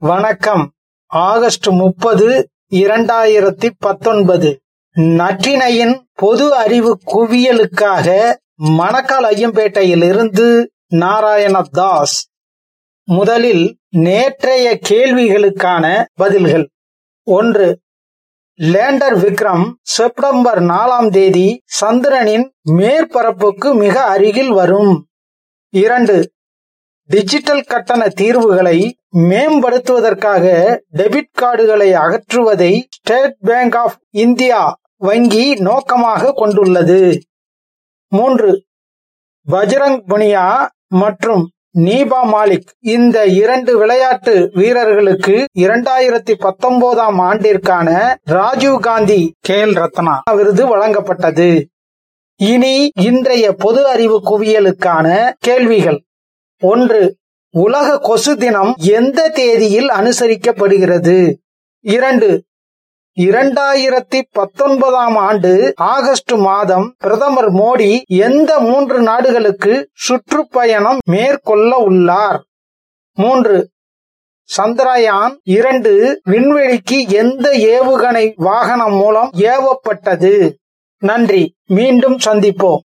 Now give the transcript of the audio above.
வணக்கம். ஆகஸ்ட் முப்பது இரண்டாயிரத்தி பத்தொன்பது. நற்றினையின் பொது அறிவு குவியலுக்காக மணக்கால் ஐயம்பேட்டையிலிருந்து நாராயணதாஸ். முதலில் நேற்றைய கேள்விகளுக்கான பதில்கள். ஒன்று லேண்டர் விக்ரம் செப்டம்பர் நாலாம் தேதி சந்திரனின் மேற்பரப்புக்கு மிக அருகில் வரும். இரண்டு டிஜிட்டல் கட்டண தீர்வுகளை மேம்படுத்துவதற்காக டெபிட் கார்டுகளை அகற்றுவதை ஸ்டேட் பேங்க் ஆஃப் இந்தியா வங்கி நோக்கமாக கொண்டுள்ளது. மூன்று பஜ்ரங் புனியா மற்றும் நீபா மாலிக் இந்த இரண்டு விளையாட்டு வீரர்களுக்கு இரண்டாயிரத்தி பத்தொன்பதாம் ஆண்டிற்கான ராஜீவ் காந்தி கேல் ரத்னா விருது வழங்கப்பட்டது. இனி இன்றைய பொது அறிவு குவியலுக்கான கேள்விகள். ஒன்று உலக கொசு தினம் எந்த தேதியில் அனுசரிக்கப்படுகிறது? இரண்டு. இரண்டாயிரத்தி பத்தொன்பதாம் ஆண்டு ஆகஸ்ட் மாதம் பிரதமர் மோடி எந்த மூன்று நாடுகளுக்கு சுற்றுப்பயணம் மேற்கொள்ள உள்ளார்? மூன்று. சந்திரயான் இரண்டு விண்வெளிக்கு எந்த ஏவுகணை வாகனம் மூலம் ஏவப்பட்டது? நன்றி. மீண்டும் சந்திப்போம்.